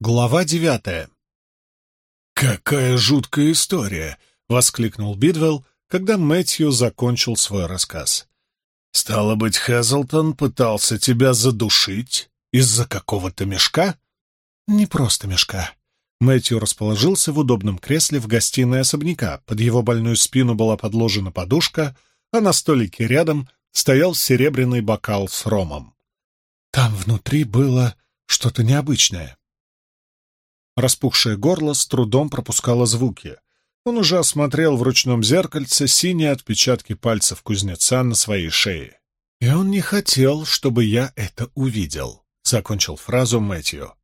Глава девятая. «Какая жуткая история!» — воскликнул Бидвелл, когда Мэтью закончил свой рассказ. «Стало быть, Хэзлтон пытался тебя задушить из-за какого-то мешка?» «Не просто мешка». Мэтью расположился в удобном кресле в гостиной особняка. Под его больную спину была подложена подушка, а на столике рядом стоял серебряный бокал с ромом. Там внутри было что-то необычное. Распухшее горло с трудом пропускало звуки. Он уже осмотрел в ручном зеркальце синие отпечатки пальцев кузнеца на своей шее. «И он не хотел, чтобы я это увидел», — закончил фразу Мэтью.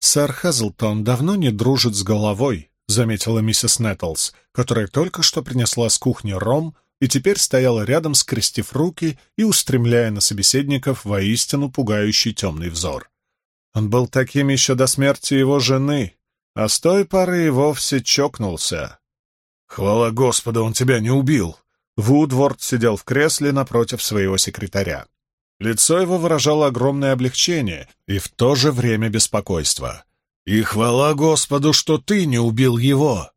«Сэр Хазлтон давно не дружит с головой», — заметила миссис Нэттлс, которая только что принесла с кухни ром и теперь стояла рядом, скрестив руки и устремляя на собеседников воистину пугающий темный взор. Он был таким еще до смерти его жены, а с той поры и вовсе чокнулся. «Хвала Господу, он тебя не убил!» Вудворд сидел в кресле напротив своего секретаря. Лицо его выражало огромное облегчение и в то же время беспокойство. «И хвала Господу, что ты не убил его!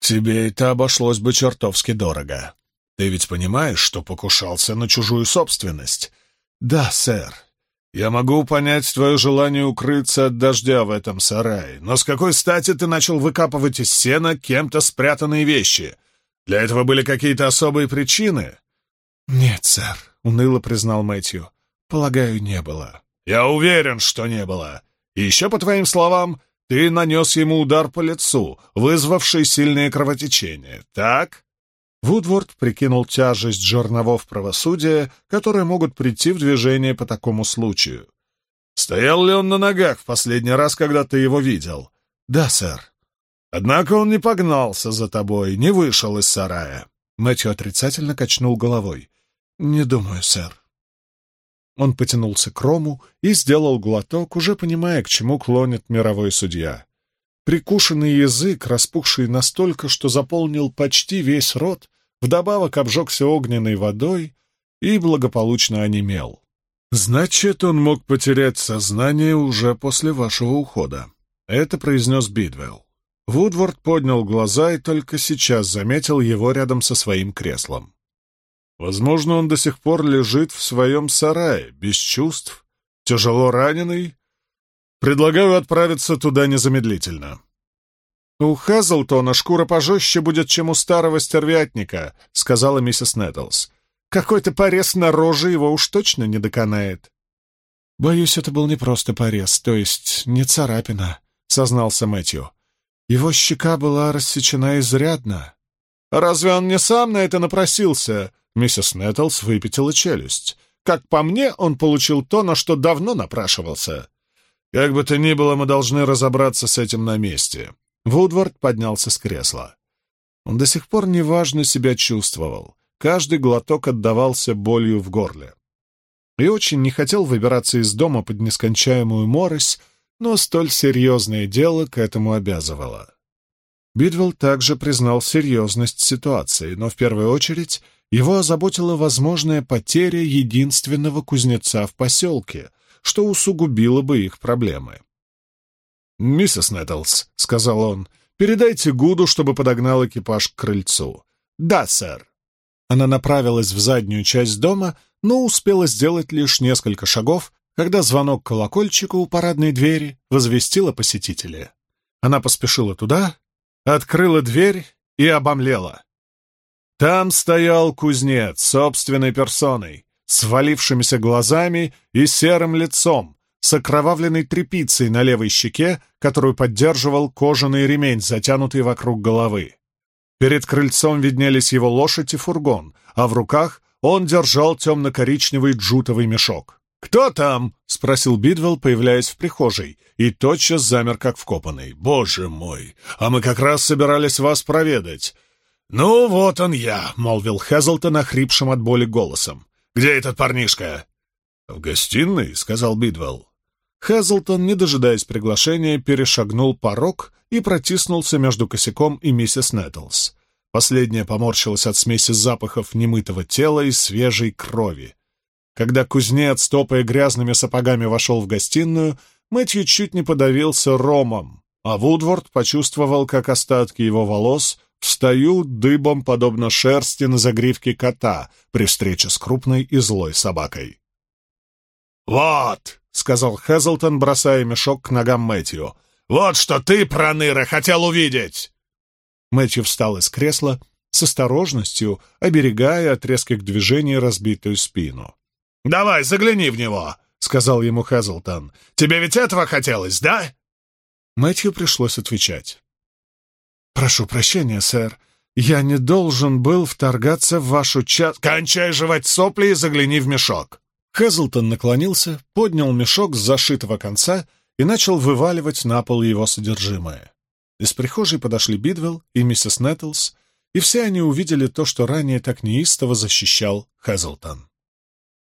Тебе это обошлось бы чертовски дорого. Ты ведь понимаешь, что покушался на чужую собственность?» «Да, сэр. Я могу понять твое желание укрыться от дождя в этом сарае, но с какой стати ты начал выкапывать из сена кем-то спрятанные вещи? Для этого были какие-то особые причины?» «Нет, сэр», — уныло признал Мэтью. «Полагаю, не было». «Я уверен, что не было. И еще, по твоим словам, ты нанес ему удар по лицу, вызвавший сильное кровотечение, так?» Вудворд прикинул тяжесть жерновов правосудия, которые могут прийти в движение по такому случаю. «Стоял ли он на ногах в последний раз, когда ты его видел?» «Да, сэр». «Однако он не погнался за тобой, не вышел из сарая». Мэтью отрицательно качнул головой. «Не думаю, сэр». Он потянулся к рому и сделал глоток, уже понимая, к чему клонит мировой судья. Прикушенный язык, распухший настолько, что заполнил почти весь рот, вдобавок обжегся огненной водой и благополучно онемел. «Значит, он мог потерять сознание уже после вашего ухода», — это произнес Бидвелл. Вудворд поднял глаза и только сейчас заметил его рядом со своим креслом. Возможно, он до сих пор лежит в своем сарае, без чувств, тяжело раненый. Предлагаю отправиться туда незамедлительно. «У Хазлтона шкура пожестче будет, чем у старого стервятника», — сказала миссис Нэттлс. «Какой-то порез на роже его уж точно не доконает». «Боюсь, это был не просто порез, то есть не царапина», — сознался Мэтью. «Его щека была рассечена изрядно». «Разве он не сам на это напросился?» Миссис Нэттлс выпятила челюсть. «Как по мне, он получил то, на что давно напрашивался». «Как бы то ни было, мы должны разобраться с этим на месте. Вудвард поднялся с кресла. Он до сих пор неважно себя чувствовал. Каждый глоток отдавался болью в горле. И очень не хотел выбираться из дома под нескончаемую морось, но столь серьезное дело к этому обязывало. Бидвелл также признал серьезность ситуации, но в первую очередь его озаботила возможная потеря единственного кузнеца в поселке, что усугубило бы их проблемы. «Миссис Нэттлс», — сказал он, — «передайте Гуду, чтобы подогнал экипаж к крыльцу». «Да, сэр». Она направилась в заднюю часть дома, но успела сделать лишь несколько шагов, когда звонок колокольчика у парадной двери возвестил о посетителе. Она поспешила туда, открыла дверь и обомлела. Там стоял кузнец собственной персоной, с валившимися глазами и серым лицом, с окровавленной тряпицей на левой щеке, которую поддерживал кожаный ремень, затянутый вокруг головы. Перед крыльцом виднелись его лошадь и фургон, а в руках он держал темно-коричневый джутовый мешок. «Кто там?» — спросил Бидвелл, появляясь в прихожей, и тотчас замер как вкопанный. «Боже мой! А мы как раз собирались вас проведать!» «Ну, вот он я!» — молвил Хэзлтон охрипшим от боли голосом. «Где этот парнишка?» «В гостиной», — сказал Бидвелл. Хэзлтон, не дожидаясь приглашения, перешагнул порог и протиснулся между косяком и миссис Нэттлс. Последняя поморщилась от смеси запахов немытого тела и свежей крови. Когда кузнец, топая грязными сапогами, вошел в гостиную, Мэтью чуть не подавился ромом, а Вудворд почувствовал, как остатки его волос встают дыбом, подобно шерсти на загривке кота при встрече с крупной и злой собакой. «Вот!» — сказал Хэзлтон, бросая мешок к ногам Мэтью. «Вот что ты, проныра, хотел увидеть!» Мэтью встал из кресла, с осторожностью, оберегая от резких движений разбитую спину. «Давай, загляни в него!» — сказал ему Хэзлтон. «Тебе ведь этого хотелось, да?» Мэтью пришлось отвечать. «Прошу прощения, сэр. Я не должен был вторгаться в вашу чат...» «Кончай жевать сопли и загляни в мешок!» Хэзлтон наклонился, поднял мешок с зашитого конца и начал вываливать на пол его содержимое. Из прихожей подошли Бидвелл и миссис Нэттлс, и все они увидели то, что ранее так неистово защищал Хэзлтон.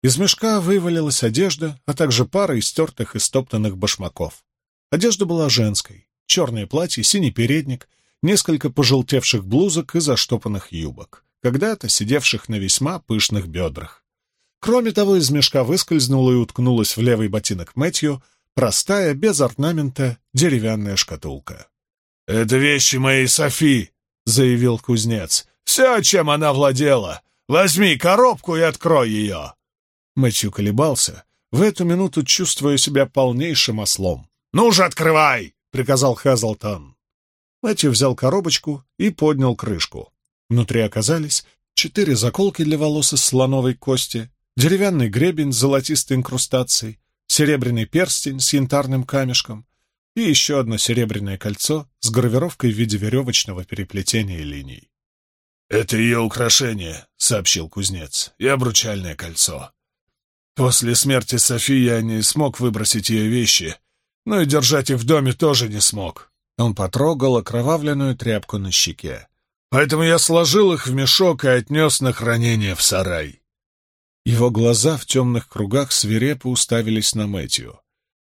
Из мешка вывалилась одежда, а также пара истертых и стоптанных башмаков. Одежда была женской. Черное платье, синий передник, несколько пожелтевших блузок и заштопанных юбок, когда-то сидевших на весьма пышных бедрах. Кроме того, из мешка выскользнула и уткнулась в левый ботинок Мэтью простая, без орнамента, деревянная шкатулка. «Это вещи моей Софи», — заявил кузнец. «Все, чем она владела. Возьми коробку и открой ее». Мэтью колебался, в эту минуту чувствуя себя полнейшим ослом. «Ну же, открывай!» — приказал Хазлтон. Мэтью взял коробочку и поднял крышку. Внутри оказались четыре заколки для волос из слоновой кости, деревянный гребень с золотистой инкрустацией, серебряный перстень с янтарным камешком и еще одно серебряное кольцо с гравировкой в виде веревочного переплетения линий. «Это ее украшение», — сообщил кузнец, — «и обручальное кольцо. После смерти Софи я не смог выбросить ее вещи, но и держать их в доме тоже не смог». Он потрогал окровавленную тряпку на щеке. «Поэтому я сложил их в мешок и отнес на хранение в сарай. Его глаза в темных кругах свирепо уставились на Мэтью.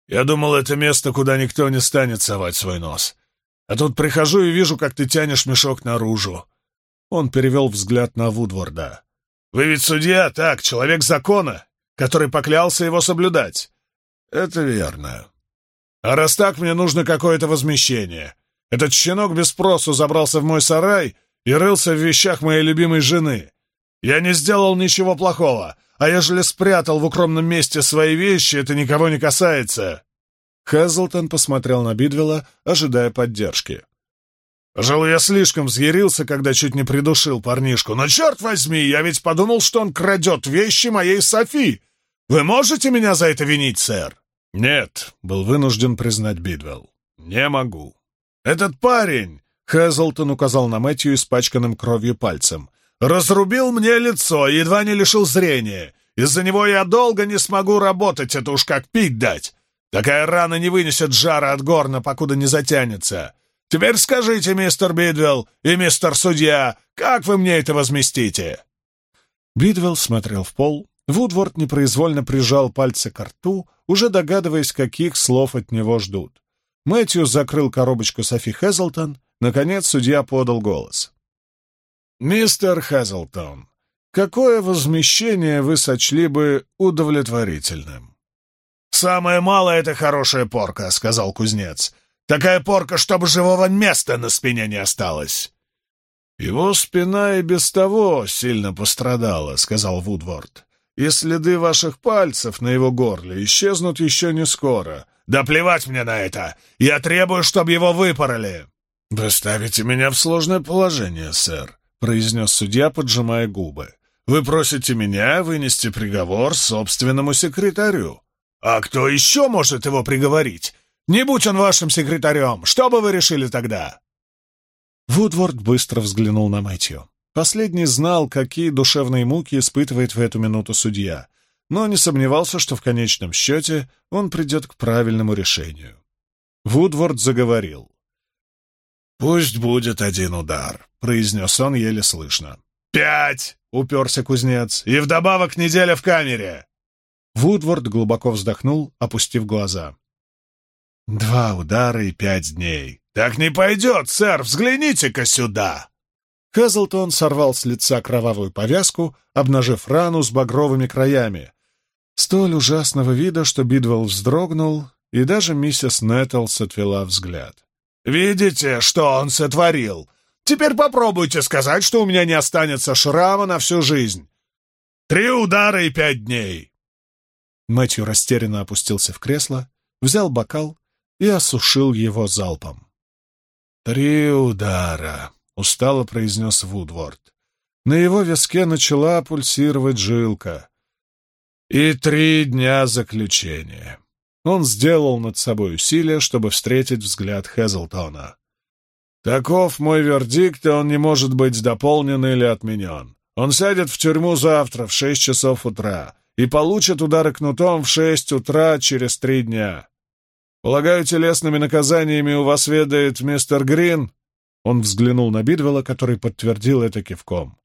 «Я думал, это место, куда никто не станет совать свой нос. А тут прихожу и вижу, как ты тянешь мешок наружу». Он перевел взгляд на Вудворда. «Вы ведь судья, так, человек закона, который поклялся его соблюдать». «Это верно. А раз так, мне нужно какое-то возмещение. Этот щенок без спросу забрался в мой сарай и рылся в вещах моей любимой жены. Я не сделал ничего плохого, а ежели спрятал в укромном месте свои вещи, это никого не касается». Хэзлтон посмотрел на Бидвелла, ожидая поддержки. «Пожалуй, я слишком взъярился, когда чуть не придушил парнишку, но, черт возьми, я ведь подумал, что он крадет вещи моей Софи. Вы можете меня за это винить, сэр?» «Нет», — был вынужден признать Бидвелл. «Не могу». «Этот парень», — Хэзлтон указал на Мэтью испачканным кровью пальцем, Разрубил мне лицо, едва не лишил зрения. Из-за него я долго не смогу работать, это уж как пить дать. Такая рана не вынесет жара от горна, покуда не затянется. Теперь скажите, мистер Бидвелл и мистер Судья, как вы мне это возместите?» Бидвелл смотрел в пол. Вудворд непроизвольно прижал пальцы к рту, уже догадываясь, каких слов от него ждут. Мэтью закрыл коробочку Софи Хэзлтон. Наконец судья подал голос. «Мистер Хазлтон, какое возмещение вы сочли бы удовлетворительным?» «Самое малое — это хорошая порка», — сказал кузнец. «Такая порка, чтобы живого места на спине не осталось». «Его спина и без того сильно пострадала», — сказал Вудворд. «И следы ваших пальцев на его горле исчезнут еще не скоро». «Да плевать мне на это! Я требую, чтобы его выпороли!» «Вы ставите меня в сложное положение, сэр произнес судья, поджимая губы. «Вы просите меня вынести приговор собственному секретарю. А кто еще может его приговорить? Не будь он вашим секретарем, что бы вы решили тогда?» Вудворд быстро взглянул на Мэтью. Последний знал, какие душевные муки испытывает в эту минуту судья, но не сомневался, что в конечном счете он придет к правильному решению. Вудворд заговорил. «Пусть будет один удар», — произнес он еле слышно. «Пять!» — уперся кузнец. «И вдобавок неделя в камере!» Вудворд глубоко вздохнул, опустив глаза. «Два удара и пять дней. Так не пойдет, сэр! Взгляните-ка сюда!» Хэзлтон сорвал с лица кровавую повязку, обнажив рану с багровыми краями. Столь ужасного вида, что Бидвелл вздрогнул и даже миссис Нэттлс отвела взгляд. «Видите, что он сотворил? Теперь попробуйте сказать, что у меня не останется шрама на всю жизнь. Три удара и пять дней!» Мэтью растерянно опустился в кресло, взял бокал и осушил его залпом. «Три удара», — устало произнес Вудворд. На его виске начала пульсировать жилка. «И три дня заключения». Он сделал над собой усилие, чтобы встретить взгляд Хезлтона. «Таков мой вердикт, и он не может быть дополнен или отменен. Он сядет в тюрьму завтра в шесть часов утра и получит удары кнутом в шесть утра через три дня. Полагаю, телесными наказаниями у вас ведает мистер Грин?» Он взглянул на Бидвелла, который подтвердил это кивком.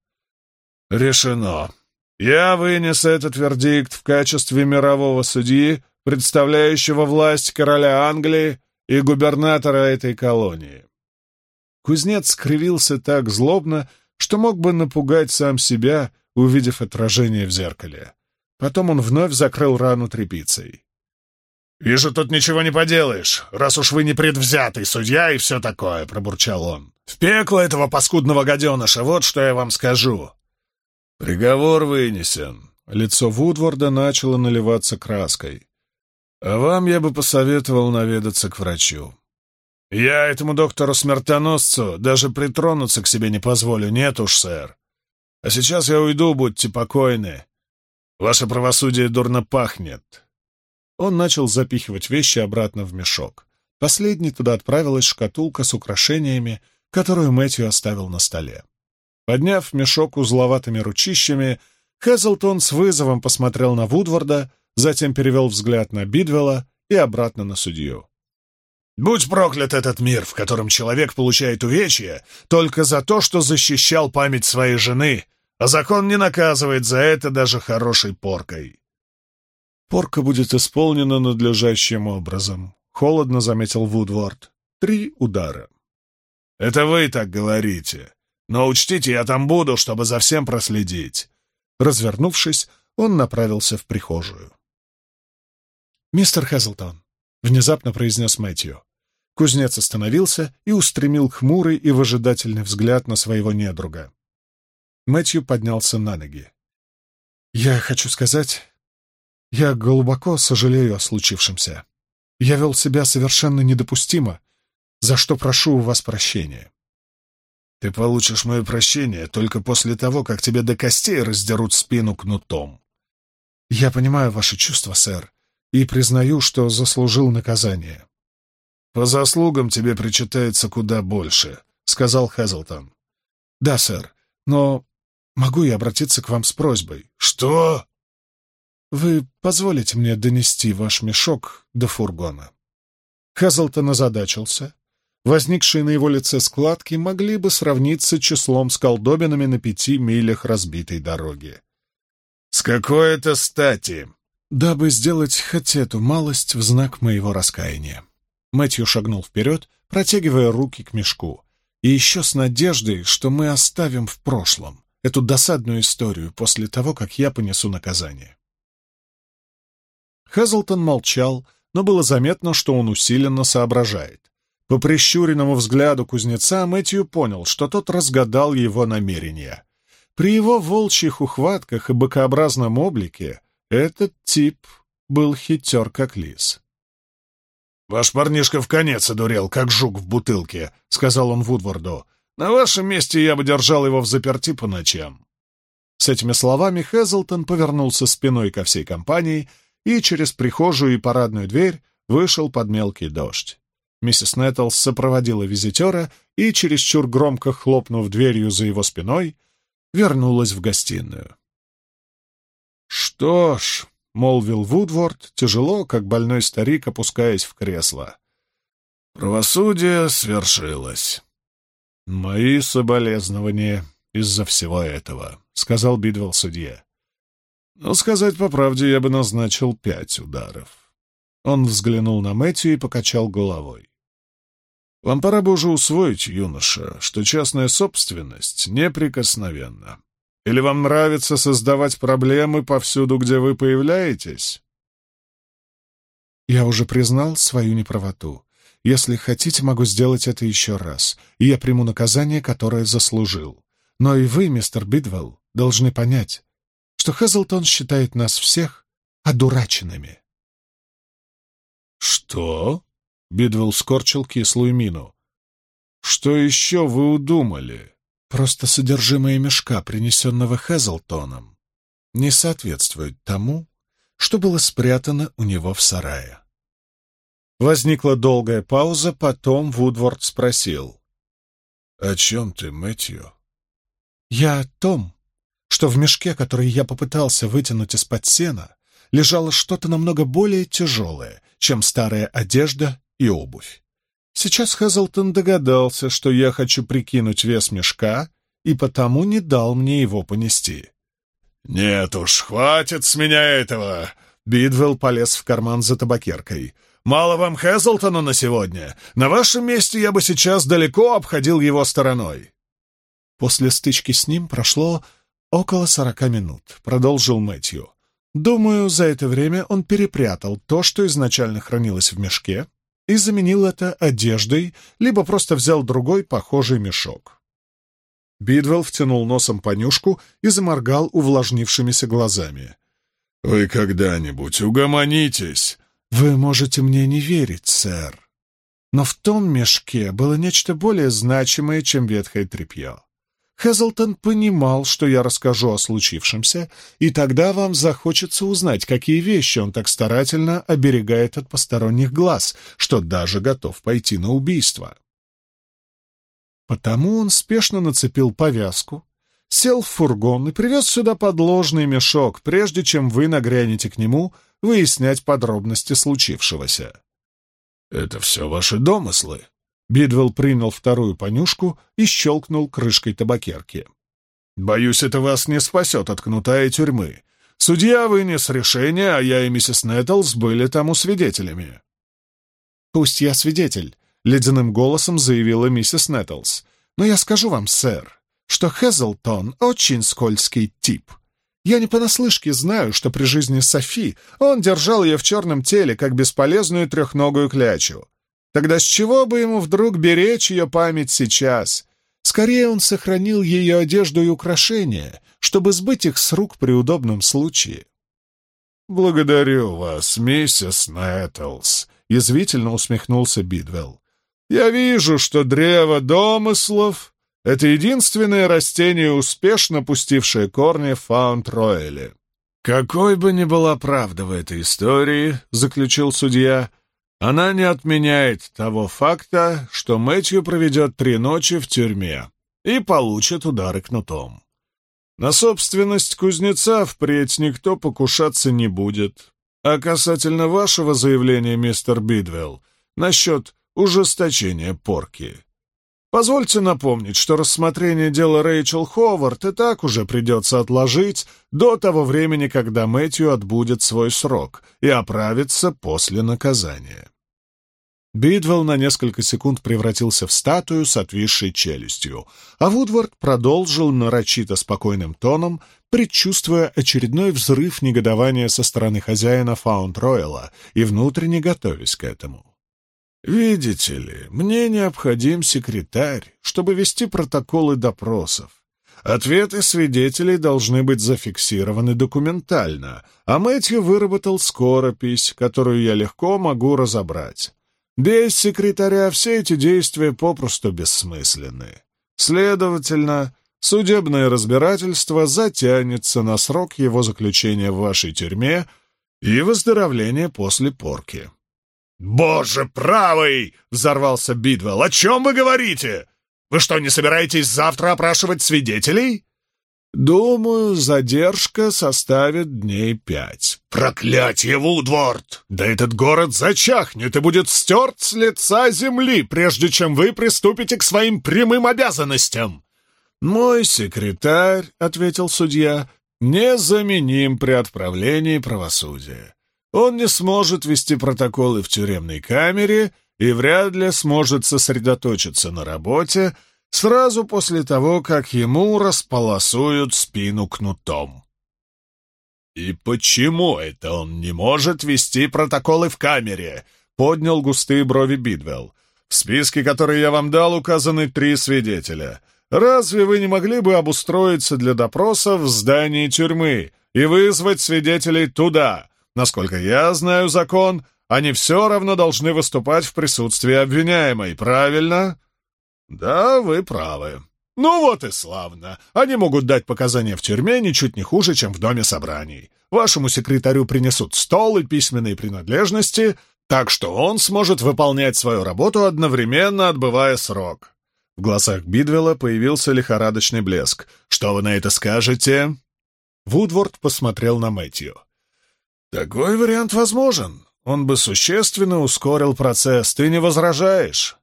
«Решено. Я вынес этот вердикт в качестве мирового судьи, представляющего власть короля Англии и губернатора этой колонии». Кузнец скривился так злобно, что мог бы напугать сам себя, увидев отражение в зеркале. Потом он вновь закрыл рану тряпицей. «Вижу, тут ничего не поделаешь, раз уж вы не предвзятый судья и все такое», — пробурчал он. «В пекло этого паскудного гаденыша, вот что я вам скажу». «Приговор вынесен». Лицо Вудворда начало наливаться краской. «А вам я бы посоветовал наведаться к врачу. Я этому доктору-смертоносцу даже притронуться к себе не позволю, нет уж, сэр. А сейчас я уйду, будьте покойны. Ваше правосудие дурно пахнет». Он начал запихивать вещи обратно в мешок. Последней туда отправилась шкатулка с украшениями, которую Мэтью оставил на столе. Подняв мешок узловатыми ручищами, Хэзлтон с вызовом посмотрел на Вудварда, затем перевел взгляд на Бидвелла и обратно на судью. «Будь проклят этот мир, в котором человек получает увечья только за то, что защищал память своей жены, а закон не наказывает за это даже хорошей поркой. Порка будет исполнена надлежащим образом, — холодно заметил Вудворд. Три удара. Это вы так говорите. Но учтите, я там буду, чтобы за всем проследить. Развернувшись, он направился в прихожую. «Мистер Хэзлтон», — внезапно произнес Мэтью. Кузнец остановился и устремил хмурый и выжидательный взгляд на своего недруга. Мэтью поднялся на ноги. «Я хочу сказать, я глубоко сожалею о случившемся. Я вел себя совершенно недопустимо, за что прошу у вас прощения. Ты получишь мое прощение только после того, как тебе до костей раздерут спину кнутом. Я понимаю ваши чувства, сэр, и признаю, что заслужил наказание. По заслугам тебе причитается куда больше, сказал Хэзлтон. Да, сэр, но могу я обратиться к вам с просьбой? Что? Вы позволите мне донести ваш мешок до фургона?» Хазлтон озадачился. Возникшие на его лице складки могли бы сравниться числом с колдобинами на пяти милях разбитой дороги. «С какой это стати?» «Дабы сделать хоть эту малость в знак моего раскаяния». Мэтью шагнул вперед, протягивая руки к мешку, и еще с надеждой, что мы оставим в прошлом эту досадную историю после того, как я понесу наказание. Хэзлтон молчал, но было заметно, что он усиленно соображает. По прищуренному взгляду кузнеца Мэтью понял, что тот разгадал его намерения. При его волчьих ухватках и бокообразном облике этот тип был хитер, как лис. «Ваш парнишка в конец одурел, как жук в бутылке», — сказал он Вудварду. «На вашем месте я бы держал его в заперти по ночам». С этими словами Хэзлтон повернулся спиной ко всей компании и через прихожую и парадную дверь вышел под мелкий дождь. Миссис Нэттлс сопроводила визитера и, чересчур громко хлопнув дверью за его спиной, вернулась в гостиную. «Что ж», — молвил Вудворд, тяжело, как больной старик, опускаясь в кресло, — «правосудие свершилось». «Мои соболезнования из-за всего этого», — сказал Бидвелл судье. Но, сказать по правде, я бы назначил пять ударов. Он взглянул на Мэтью и покачал головой. Вам пора бы уже усвоить, юноша, что частная собственность неприкосновенна. Или вам нравится создавать проблемы повсюду, где вы появляетесь? Я уже признал свою неправоту. Если хотите, могу сделать это еще раз, и я приму наказание, которое заслужил. Но и вы, мистер Бидвелл, должны понять, что Хэзлтон считает нас всех одураченными. «Что?» — Бидвелл скорчил кислую мину. «Что еще вы удумали?» «Просто содержимое мешка, принесенного Хэзлтоном, не соответствует тому, что было спрятано у него в сарае». Возникла долгая пауза, потом Вудворд спросил. «О чем ты, Мэтью?» «Я о том, что в мешке, который я попытался вытянуть из-под сена, лежало что-то намного более тяжелое, чем старая одежда и обувь. Сейчас Хэзлтон догадался, что я хочу прикинуть вес мешка, и потому не дал мне его понести. «Нет уж, хватит с меня этого!» Бидвелл полез в карман за табакеркой. «Мало вам Хэзлтона на сегодня? На вашем месте я бы сейчас далеко обходил его стороной». После стычки с ним прошло около сорока минут, продолжил Мэтью. Думаю, за это время он перепрятал то, что изначально хранилось в мешке, и заменил это одеждой, либо просто взял другой похожий мешок. Бидвелл втянул носом понюшку и заморгал увлажнившимися глазами. «Вы когда-нибудь угомонитесь!» «Вы можете мне не верить, сэр. Но в том мешке было нечто более значимое, чем ветхое тряпье. Хэзлтон понимал, что я расскажу о случившемся, и тогда вам захочется узнать, какие вещи он так старательно оберегает от посторонних глаз, что даже готов пойти на убийство. Потому он спешно нацепил повязку, сел в фургон и привез сюда подложный мешок, прежде чем вы нагрянете к нему выяснять подробности случившегося. «Это все ваши домыслы?» Бидвелл принял вторую понюшку и щелкнул крышкой табакерки. «Боюсь, это вас не спасет от кнута и тюрьмы. Судья вынес решение, а я и миссис Нэттлс были тому свидетелями». «Пусть я свидетель», — ледяным голосом заявила миссис Нэттлс. «Но я скажу вам, сэр, что Хезлтон очень скользкий тип. Я не понаслышке знаю, что при жизни Софи он держал ее в черном теле, как бесполезную трехногую клячу. Тогда с чего бы ему вдруг беречь ее память сейчас? Скорее он сохранил ее одежду и украшения, чтобы сбыть их с рук при удобном случае. «Благодарю вас, миссис Нэттлс», — язвительно усмехнулся Бидвелл. «Я вижу, что древо домыслов — это единственное растение, успешно пустившее корни в Фаунд-Ройле». «Какой бы ни была правда в этой истории», — заключил судья, она не отменяет того факта, что Мэтью проведет три ночи в тюрьме и получит удары кнутом. На собственность кузнеца впредь никто покушаться не будет. А касательно вашего заявления, мистер Бидвелл, насчет ужесточения порки. Позвольте напомнить, что рассмотрение дела Рэйчел Ховард и так уже придется отложить до того времени, когда Мэтью отбудет свой срок и оправится после наказания. Бидвелл на несколько секунд превратился в статую с отвисшей челюстью, а Вудвард продолжил нарочито спокойным тоном, предчувствуя очередной взрыв негодования со стороны хозяина Фаунд-Ройла и внутренне готовясь к этому. «Видите ли, мне необходим секретарь, чтобы вести протоколы допросов. Ответы свидетелей должны быть зафиксированы документально, а Мэтью выработал скоропись, которую я легко могу разобрать. Без секретаря все эти действия попросту бессмысленны. Следовательно, судебное разбирательство затянется на срок его заключения в вашей тюрьме и выздоровления после порки. «Боже правый!» — взорвался Бидвелл. «О чем вы говорите? Вы что, не собираетесь завтра опрашивать свидетелей?» «Думаю, задержка составит дней пять». «Проклятие, Вудворд! Да этот город зачахнет и будет стерт с лица земли, прежде чем вы приступите к своим прямым обязанностям!» «Мой секретарь», — ответил судья, — «незаменим при отправлении правосудия. Он не сможет вести протоколы в тюремной камере и вряд ли сможет сосредоточиться на работе, — сразу после того, как ему располосуют спину кнутом. «И почему это он не может вести протоколы в камере?» — поднял густые брови Бидвелл. «В списке, который я вам дал, указаны три свидетеля. Разве вы не могли бы обустроиться для допроса в здании тюрьмы и вызвать свидетелей туда? Насколько я знаю закон, они все равно должны выступать в присутствии обвиняемой, правильно?» «Да, вы правы», «Ну вот и славно. Они могут дать показания в тюрьме ничуть не хуже, чем в доме собраний. Вашему секретарю принесут стол и письменные принадлежности, так что он сможет выполнять свою работу, одновременно отбывая срок». В глазах Бидвелла появился лихорадочный блеск. «Что вы на это скажете?» Вудворд посмотрел на Мэтью. «Такой вариант возможен. Он бы существенно ускорил процесс. Ты не возражаешь?»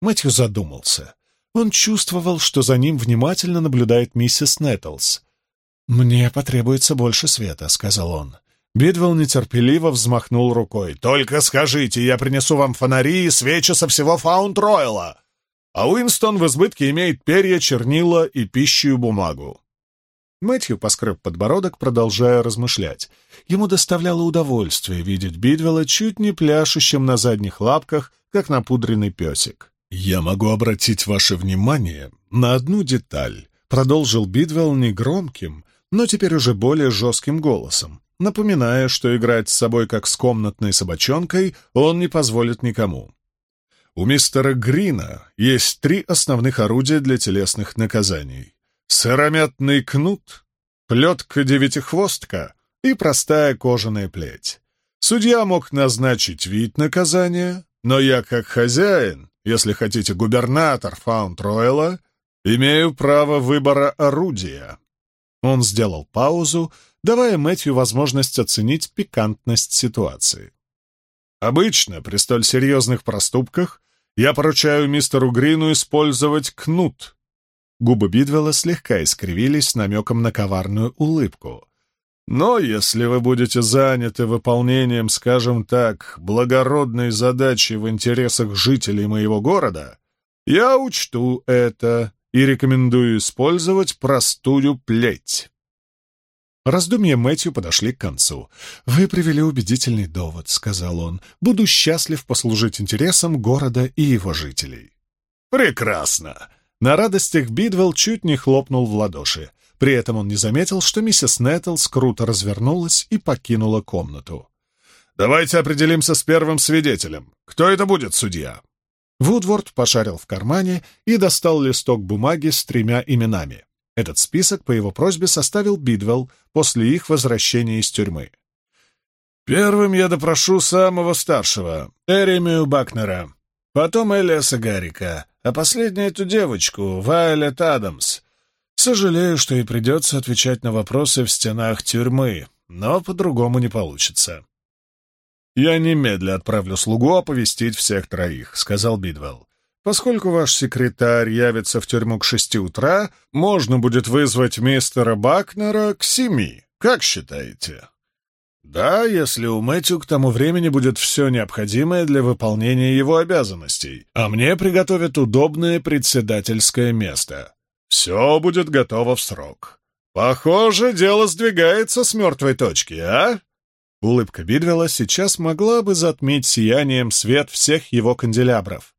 Мэтью задумался. Он чувствовал, что за ним внимательно наблюдает миссис Нэттлс. «Мне потребуется больше света», — сказал он. Бидвелл нетерпеливо взмахнул рукой. «Только скажите, я принесу вам фонари и свечи со всего Фаунд-Ройла!» А Уинстон в избытке имеет перья, чернила и пищу бумагу. Мэтью поскреб подбородок, продолжая размышлять. Ему доставляло удовольствие видеть Бидвелла чуть не пляшущим на задних лапках, как напудренный песик. «Я могу обратить ваше внимание на одну деталь», — продолжил Бидвелл негромким, но теперь уже более жестким голосом, напоминая, что играть с собой как с комнатной собачонкой он не позволит никому. У мистера Грина есть три основных орудия для телесных наказаний. Сыромятный кнут, плетка-девятихвостка и простая кожаная плеть. Судья мог назначить вид наказания, но я, как хозяин, если хотите, губернатор Фаунд-Ройла, имею право выбора орудия». Он сделал паузу, давая Мэтью возможность оценить пикантность ситуации. «Обычно при столь серьезных проступках я поручаю мистеру Грину использовать кнут». Губы Бидвелла слегка искривились с намеком на коварную улыбку. Но если вы будете заняты выполнением, скажем так, благородной задачи в интересах жителей моего города, я учту это и рекомендую использовать простую плеть. Раздумья Мэтью подошли к концу. «Вы привели убедительный довод», — сказал он. «Буду счастлив послужить интересам города и его жителей». «Прекрасно!» На радостях Бидвелл чуть не хлопнул в ладоши. При этом он не заметил, что миссис Нэттлс круто развернулась и покинула комнату. «Давайте определимся с первым свидетелем. Кто это будет, судья?» Вудворд пошарил в кармане и достал листок бумаги с тремя именами. Этот список по его просьбе составил Бидвелл после их возвращения из тюрьмы. «Первым я допрошу самого старшего, Эремию Бакнера, потом Элиаса Гаррика, а последнюю эту девочку, Вайлет Адамс. Сожалею, что и придется отвечать на вопросы в стенах тюрьмы, но по-другому не получится. «Я немедля отправлю слугу оповестить всех троих», — сказал Бидвелл. «Поскольку ваш секретарь явится в тюрьму к шести утра, можно будет вызвать мистера Бакнера к семи. Как считаете?» «Да, если у Мэтью к тому времени будет все необходимое для выполнения его обязанностей, а мне приготовят удобное председательское место. Все будет готово в срок. Похоже, дело сдвигается с мертвой точки, а? Улыбка Бидвелла сейчас могла бы затмить сиянием свет всех его канделябров.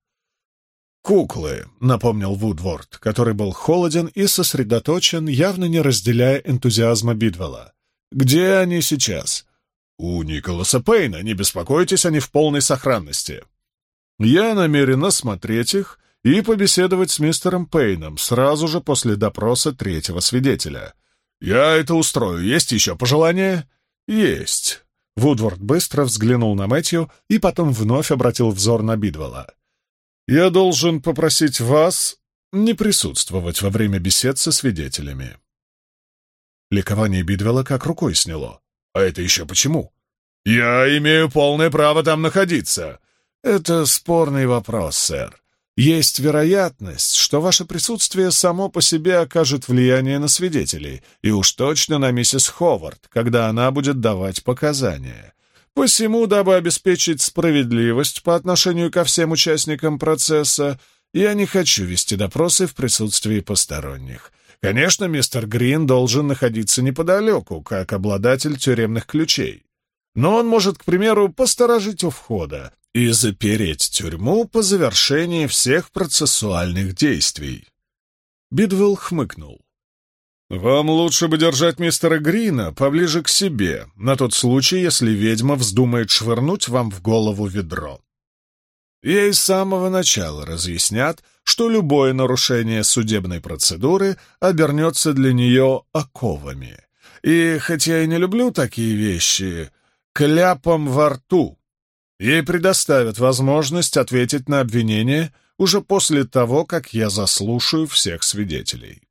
«Куклы», — напомнил Вудворд, который был холоден и сосредоточен, явно не разделяя энтузиазма Бидвелла. «Где они сейчас?» «У Николаса Пейна, не беспокойтесь, они в полной сохранности». «Я намерен осмотреть их и побеседовать с мистером Пейном сразу же после допроса третьего свидетеля. «Я это устрою. Есть еще пожелания?» «Есть». Вудворд быстро взглянул на Мэтью и потом вновь обратил взор на Бидвелла. «Я должен попросить вас не присутствовать во время бесед со свидетелями». Ликование Бидвелла как рукой сняло. «А это еще почему?» «Я имею полное право там находиться». «Это спорный вопрос, сэр. Есть вероятность, что ваше присутствие само по себе окажет влияние на свидетелей, и уж точно на миссис Ховард, когда она будет давать показания. Посему, дабы обеспечить справедливость по отношению ко всем участникам процесса, я не хочу вести допросы в присутствии посторонних. Конечно, мистер Грин должен находиться неподалеку, как обладатель тюремных ключей. Но он может, к примеру, посторожить у входа и запереть тюрьму по завершении всех процессуальных действий. Бидвелл хмыкнул. «Вам лучше бы держать мистера Грина поближе к себе, на тот случай, если ведьма вздумает швырнуть вам в голову ведро. Ей с самого начала разъяснят, что любое нарушение судебной процедуры обернется для нее оковами. И, хотя я не люблю такие вещи, кляпом во рту, ей предоставят возможность ответить на обвинение уже после того, как я заслушаю всех свидетелей.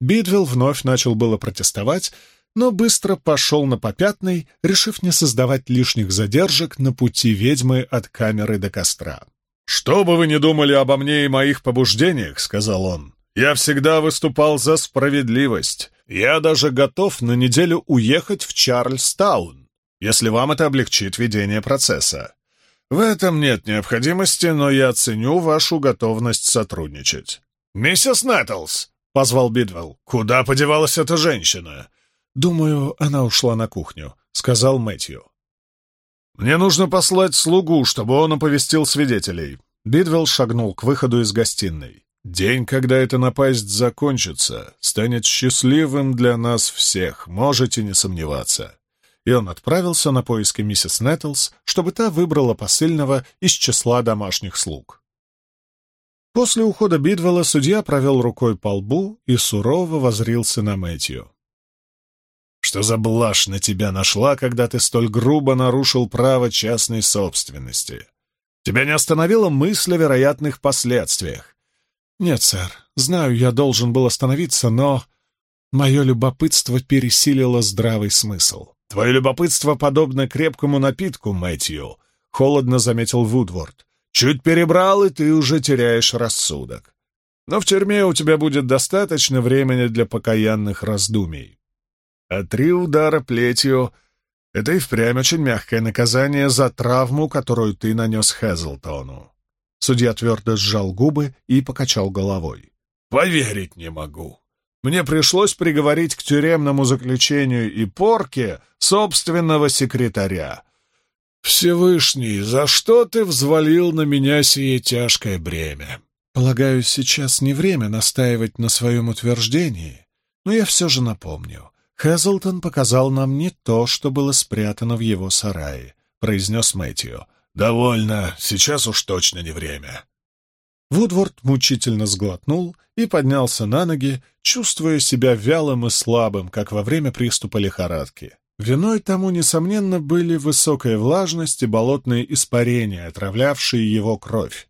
Бидвелл вновь начал было протестовать, но быстро пошел на попятный, решив не создавать лишних задержек на пути ведьмы от камеры до костра. «Что бы вы ни думали обо мне и моих побуждениях», — сказал он, — «я всегда выступал за справедливость. Я даже готов на неделю уехать в Чарльстаун, если вам это облегчит ведение процесса. В этом нет необходимости, но я ценю вашу готовность сотрудничать». «Миссис Нэттлс!» — позвал Бидвелл. «Куда подевалась эта женщина?» «Думаю, она ушла на кухню», — сказал Мэтью. «Мне нужно послать слугу, чтобы он оповестил свидетелей». Бидвелл шагнул к выходу из гостиной. «День, когда эта напасть закончится, станет счастливым для нас всех, можете не сомневаться». И он отправился на поиски миссис Нэттлс, чтобы та выбрала посыльного из числа домашних слуг. После ухода Бидвелла судья провел рукой по лбу и сурово возрился на Мэтью. Что за блажь на тебя нашла, когда ты столь грубо нарушил право частной собственности? Тебя не остановила мысль о вероятных последствиях? Нет, сэр. Знаю, я должен был остановиться, но... Мое любопытство пересилило здравый смысл. Твое любопытство подобно крепкому напитку, Мэтью, — холодно заметил Вудворд. Чуть перебрал, и ты уже теряешь рассудок. Но в тюрьме у тебя будет достаточно времени для покаянных раздумий. А три удара плетью — это и впрямь очень мягкое наказание за травму, которую ты нанес Хэзлтону. Судья твердо сжал губы и покачал головой. «Поверить не могу. Мне пришлось приговорить к тюремному заключению и порке собственного секретаря. Всевышний, за что ты взвалил на меня сие тяжкое бремя?» «Полагаю, сейчас не время настаивать на своем утверждении, но я все же напомню. «Хэзлтон показал нам не то, что было спрятано в его сарае», — произнес Мэтью. «Довольно. Сейчас уж точно не время». Вудворд мучительно сглотнул и поднялся на ноги, чувствуя себя вялым и слабым, как во время приступа лихорадки. Виной тому, несомненно, были высокая влажность и болотные испарения, отравлявшие его кровь.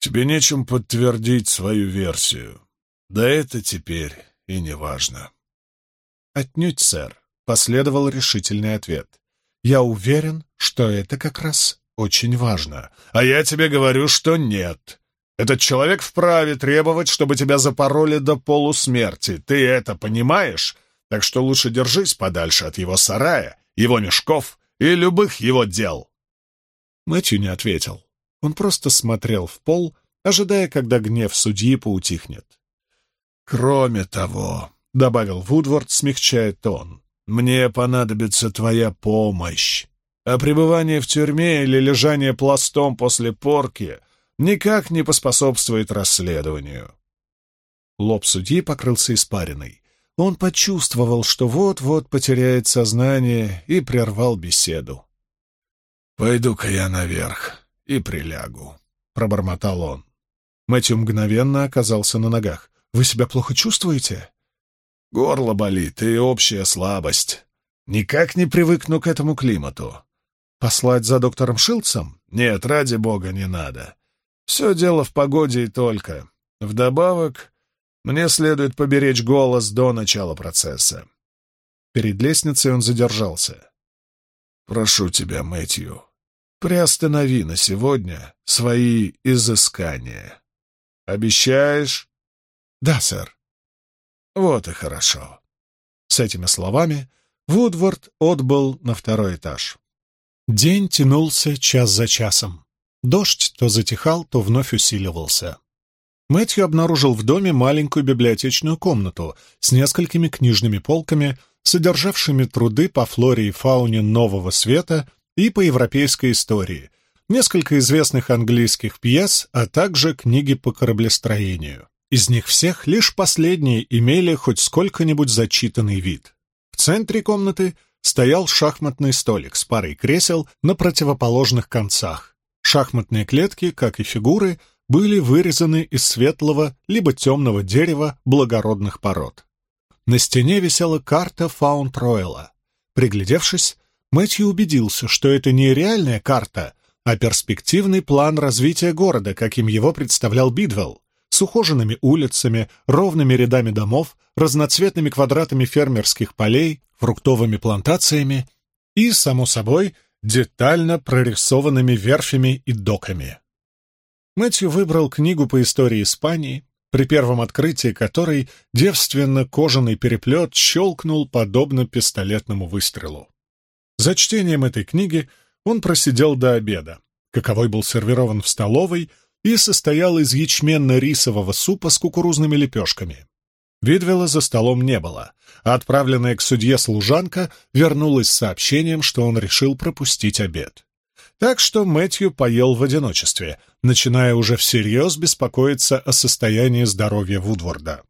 «Тебе нечем подтвердить свою версию. Да это теперь и не важно». «Отнюдь, сэр», — последовал решительный ответ. «Я уверен, что это как раз очень важно. А я тебе говорю, что нет. Этот человек вправе требовать, чтобы тебя запороли до полусмерти. Ты это понимаешь? Так что лучше держись подальше от его сарая, его мешков и любых его дел». Мэтью не ответил. Он просто смотрел в пол, ожидая, когда гнев судьи поутихнет. «Кроме того», — добавил Вудворд, смягчая тон. «Мне понадобится твоя помощь. А пребывание в тюрьме или лежание пластом после порки никак не поспособствует расследованию». Лоб судьи покрылся испариной. Он почувствовал, что вот-вот потеряет сознание, и прервал беседу. «Пойду-ка я наверх и прилягу», — пробормотал он. Мэтью мгновенно оказался на ногах. «Вы себя плохо чувствуете?» Горло болит и общая слабость. Никак не привыкну к этому климату. Послать за доктором Шилцем? Нет, ради бога, не надо. Все дело в погоде и только. Вдобавок, мне следует поберечь голос до начала процесса. Перед лестницей он задержался. «Прошу тебя, Мэтью, приостанови на сегодня свои изыскания. Обещаешь?» «Да, сэр». Вот и хорошо. С этими словами Вудвард отбыл на второй этаж. День тянулся час за часом. Дождь то затихал, то вновь усиливался. Мэтью обнаружил в доме маленькую библиотечную комнату с несколькими книжными полками, содержавшими труды по флоре и фауне Нового Света и по европейской истории, несколько известных английских пьес, а также книги по кораблестроению. Из них всех лишь последние имели хоть сколько-нибудь зачитанный вид. В центре комнаты стоял шахматный столик с парой кресел на противоположных концах. Шахматные клетки, как и фигуры, были вырезаны из светлого либо темного дерева благородных пород. На стене висела карта Фаунд-Ройла. Приглядевшись, Мэтью убедился, что это не реальная карта, а перспективный план развития города, каким его представлял Бидвелл, с ухоженными улицами, ровными рядами домов, разноцветными квадратами фермерских полей, фруктовыми плантациями и, само собой, детально прорисованными верфями и доками. Мэтью выбрал книгу по истории Испании, при первом открытии которой девственно кожаный переплет щелкнул подобно пистолетному выстрелу. За чтением этой книги он просидел до обеда, каковой был сервирован в столовой и состоял из ячменно-рисового супа с кукурузными лепешками. Видвела за столом не было, а отправленная к судье служанка вернулась с сообщением, что он решил пропустить обед. Так что Мэтью поел в одиночестве, начиная уже всерьез беспокоиться о состоянии здоровья Вудворда.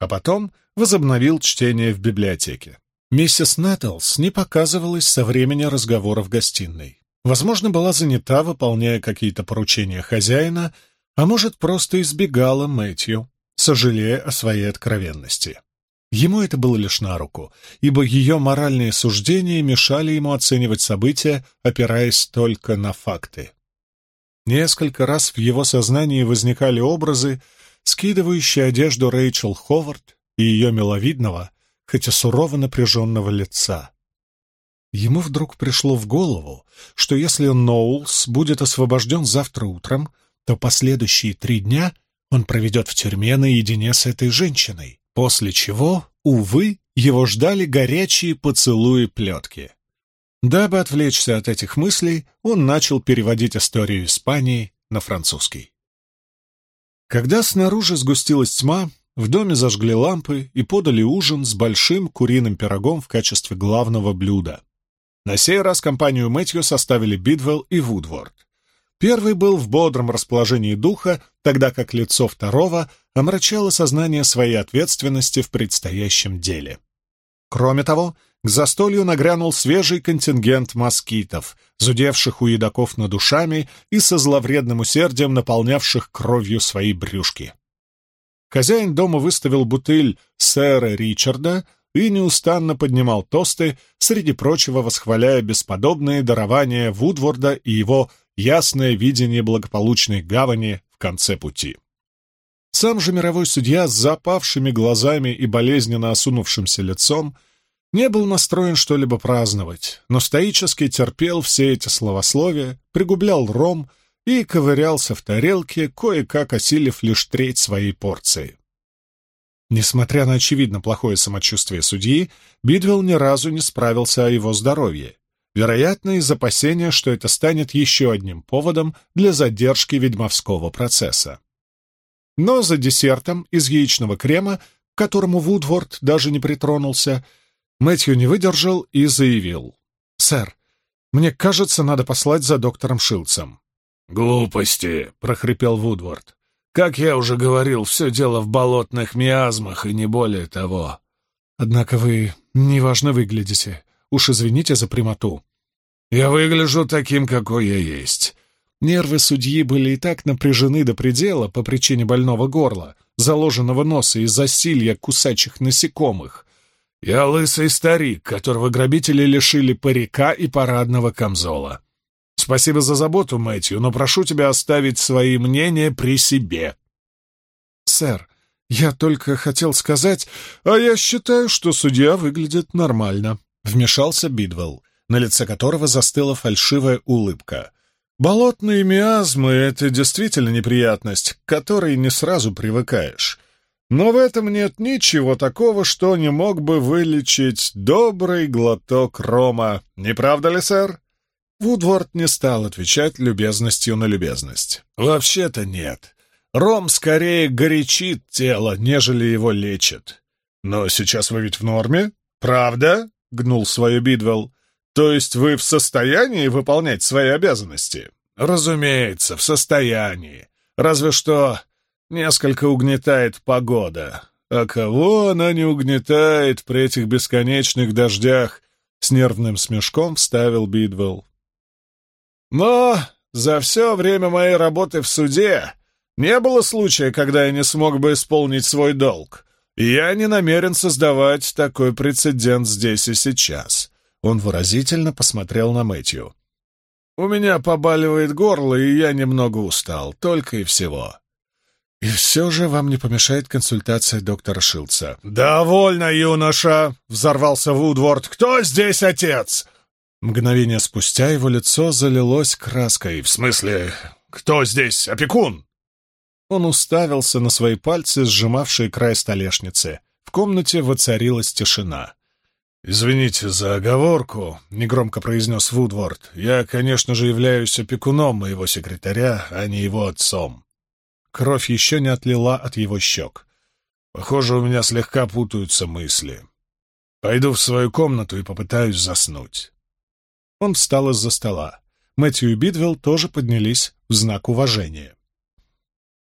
А потом возобновил чтение в библиотеке. Миссис Нэттлс не показывалась со времени разговора в гостиной. Возможно, была занята, выполняя какие-то поручения хозяина, а может, просто избегала Мэтью, сожалея о своей откровенности. Ему это было лишь на руку, ибо ее моральные суждения мешали ему оценивать события, опираясь только на факты. Несколько раз в его сознании возникали образы, скидывающие одежду Рэйчел Ховард и ее миловидного, хотя сурово напряженного лица. Ему вдруг пришло в голову, что если Ноулс будет освобожден завтра утром, то последующие три дня он проведет в тюрьме наедине с этой женщиной. После чего, увы, его ждали горячие поцелуи плетки. Дабы отвлечься от этих мыслей, он начал переводить историю Испании на французский. Когда снаружи сгустилась тьма, в доме зажгли лампы и подали ужин с большим куриным пирогом в качестве главного блюда. На сей раз компанию Мэтью составили Бидвелл и Вудворд. Первый был в бодром расположении духа, тогда как лицо второго омрачало сознание своей ответственности в предстоящем деле. Кроме того, к застолью нагрянул свежий контингент москитов, зудевших у едоков над душами и со зловредным усердием наполнявших кровью свои брюшки. Хозяин дома выставил бутыль сэра Ричарда и неустанно поднимал тосты, среди прочего восхваляя бесподобные дарования Вудворда и его ясное видение благополучной гавани в конце пути. Сам же мировой судья с запавшими глазами и болезненно осунувшимся лицом не был настроен что-либо праздновать, но стоически терпел все эти словословия, пригублял ром и ковырялся в тарелке, кое-как осилив лишь треть своей порции. Несмотря на очевидно плохое самочувствие судьи, Бидвелл ни разу не справился о его здоровье, вероятно, из опасения, что это станет еще одним поводом для задержки ведьмовского процесса. Но за десертом из яичного крема, к которому Вудворд даже не притронулся, Мэтью не выдержал и заявил. «Сэр, мне кажется, надо послать за доктором Шилцем». «Глупости!» — прохрипел Вудворд. «Как я уже говорил, все дело в болотных миазмах и не более того». «Однако вы неважно выглядите. Уж извините за прямоту. Я выгляжу таким, какой я есть. Нервы судьи были и так напряжены до предела по причине больного горла, заложенного носа и засилья кусачих насекомых. Я лысый старик, которого грабители лишили парика и парадного камзола. Спасибо за заботу, Мэтью, но прошу тебя оставить свои мнения при себе. Сэр, я только хотел сказать, а я считаю, что судья выглядит нормально, — вмешался Бидвелл на лице которого застыла фальшивая улыбка. «Болотные миазмы — это действительно неприятность, к которой не сразу привыкаешь. Но в этом нет ничего такого, что не мог бы вылечить добрый глоток рома. Не правда ли, сэр?» Вудворд не стал отвечать любезностью на любезность. «Вообще-то нет. Ром скорее горячит тело, нежели его лечит. Но сейчас вы ведь в норме? Правда? — гнул свою Бидвелл. То есть вы в состоянии выполнять свои обязанности? Разумеется, в состоянии. Разве что несколько угнетает погода. А кого она не угнетает при этих бесконечных дождях? С нервным смешком вставил Бидвелл. Но за все время моей работы в суде не было случая, когда я не смог бы исполнить свой долг. И я не намерен создавать такой прецедент здесь и сейчас. Он выразительно посмотрел на Мэтью. У меня побаливает горло, и я немного устал, только и всего. И все же вам не помешает консультация доктора Шилца. «Довольно, юноша!» — взорвался Вудворд. «Кто здесь отец?» Мгновение спустя его лицо залилось краской. «В смысле, кто здесь опекун?» Он уставился на свои пальцы, сжимавшие край столешницы. В комнате воцарилась тишина. «Извините за оговорку», — негромко произнес Вудворд. «Я, конечно же, являюсь опекуном моего секретаря, а не его отцом». Кровь еще не отлила от его щек. «Похоже, у меня слегка путаются мысли. Пойду в свою комнату и попытаюсь заснуть». Он встал из-за стола. Мэтью и Бидвелл тоже поднялись в знак уважения.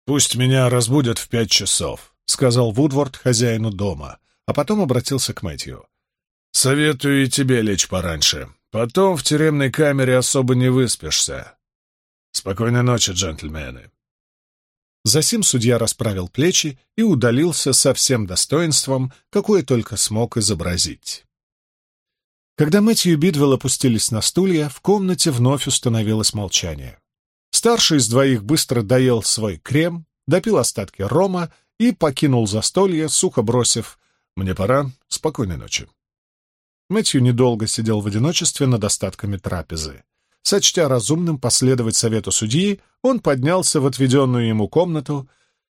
«Пусть меня разбудят в пять часов», — сказал Вудворд хозяину дома, а потом обратился к Мэтью. «Советую и тебе лечь пораньше. Потом в тюремной камере особо не выспишься. Спокойной ночи, джентльмены». Засим судья расправил плечи и удалился со всем достоинством, какое только смог изобразить. Когда Мэтью и Бидвелл опустились на стулья, в комнате вновь установилось молчание. Старший из двоих быстро доел свой крем, допил остатки рома и покинул застолье, сухо бросив «Мне пора, спокойной ночи». Мэтью недолго сидел в одиночестве над остатками трапезы. Сочтя разумным последовать совету судьи, он поднялся в отведенную ему комнату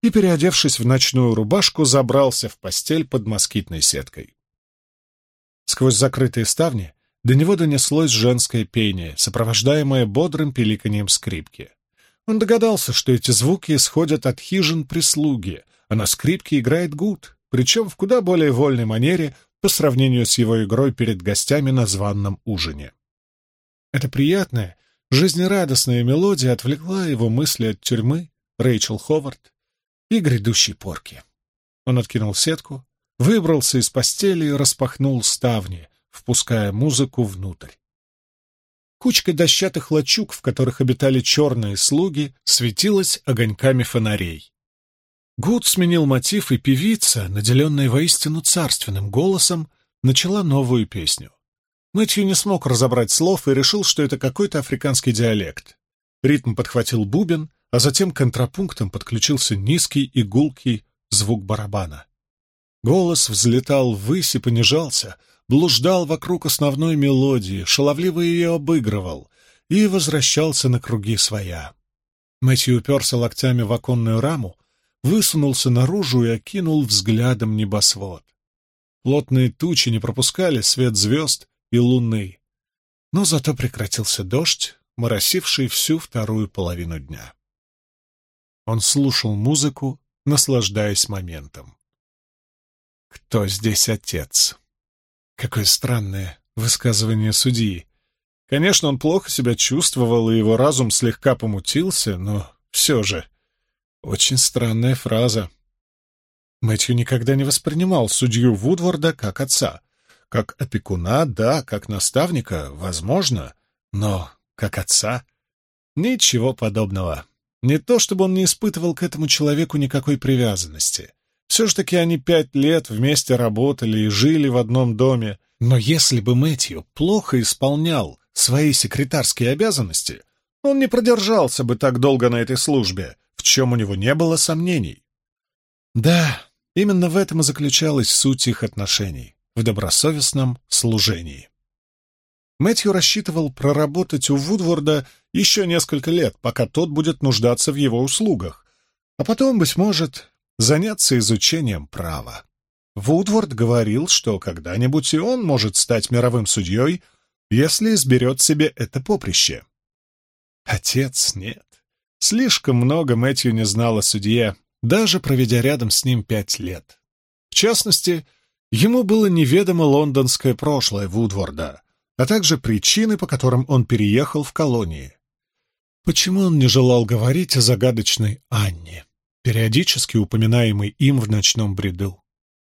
и, переодевшись в ночную рубашку, забрался в постель под москитной сеткой. Сквозь закрытые ставни до него донеслось женское пение, сопровождаемое бодрым пиликаньем скрипки. Он догадался, что эти звуки исходят от хижин прислуги, а на скрипке играет гуд, причем в куда более вольной манере по сравнению с его игрой перед гостями на званном ужине. Эта приятная, жизнерадостная мелодия отвлекла его мысли от тюрьмы, Рэйчел Ховард и грядущей порки. Он откинул сетку, выбрался из постели и распахнул ставни, впуская музыку внутрь. Кучка дощатых лачуг, в которых обитали черные слуги, светилась огоньками фонарей. Гуд сменил мотив, и певица, наделенная воистину царственным голосом, начала новую песню. Мэтью не смог разобрать слов и решил, что это какой-то африканский диалект. Ритм подхватил бубен, а затем контрапунктом подключился низкий и гулкий звук барабана. Голос взлетал ввысь и понижался — блуждал вокруг основной мелодии, шаловливо ее обыгрывал и возвращался на круги своя. Мэтью уперся локтями в оконную раму, высунулся наружу и окинул взглядом небосвод. Плотные тучи не пропускали свет звезд и луны, но зато прекратился дождь, моросивший всю вторую половину дня. Он слушал музыку, наслаждаясь моментом. «Кто здесь отец?» Какое странное высказывание судьи. Конечно, он плохо себя чувствовал, и его разум слегка помутился, но все же очень странная фраза. Мэтью никогда не воспринимал судью Вудворда как отца. Как опекуна, да, как наставника, возможно, но как отца — ничего подобного. Не то чтобы он не испытывал к этому человеку никакой привязанности. Все ж таки они пять лет вместе работали и жили в одном доме. Но если бы Мэтью плохо исполнял свои секретарские обязанности, он не продержался бы так долго на этой службе, в чем у него не было сомнений. Да, именно в этом и заключалась суть их отношений, в добросовестном служении. Мэтью рассчитывал проработать у Вудворда еще несколько лет, пока тот будет нуждаться в его услугах, а потом, быть может, заняться изучением права. Вудворд говорил, что когда-нибудь и он может стать мировым судьей, если изберет себе это поприще. Отец нет. Слишком много Мэтью не знал о судье, даже проведя рядом с ним пять лет. В частности, ему было неведомо лондонское прошлое Вудворда, а также причины, по которым он переехал в колонии. Почему он не желал говорить о загадочной Анне, периодически упоминаемой им в ночном бреду?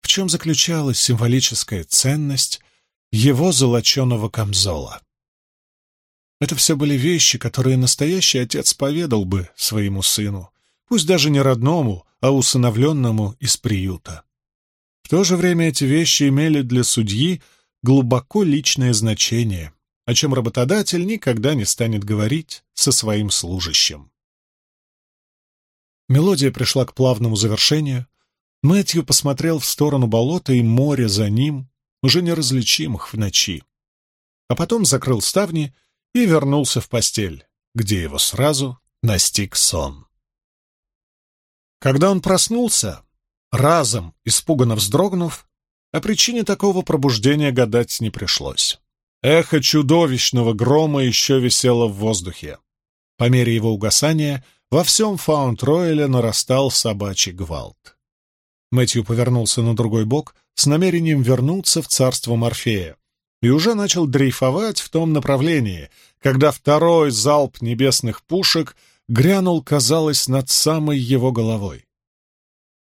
В чем заключалась символическая ценность его золоченого камзола? Это все были вещи, которые настоящий отец поведал бы своему сыну, пусть даже не родному, а усыновленному из приюта. В то же время эти вещи имели для судьи глубоко личное значение, о чем работодатель никогда не станет говорить со своим служащим. Мелодия пришла к плавному завершению. Мэтью посмотрел в сторону болота и моря за ним, уже неразличимых в ночи. А потом закрыл ставни и вернулся в постель, где его сразу настиг сон. Когда он проснулся, разом, испуганно вздрогнув, о причине такого пробуждения гадать не пришлось. Эхо чудовищного грома еще висело в воздухе. По мере его угасания во всем Фаунд-Ройле нарастал собачий гвалт. Мэтью повернулся на другой бок с намерением вернуться в царство Морфея и уже начал дрейфовать в том направлении, когда второй залп небесных пушек грянул, казалось, над самой его головой.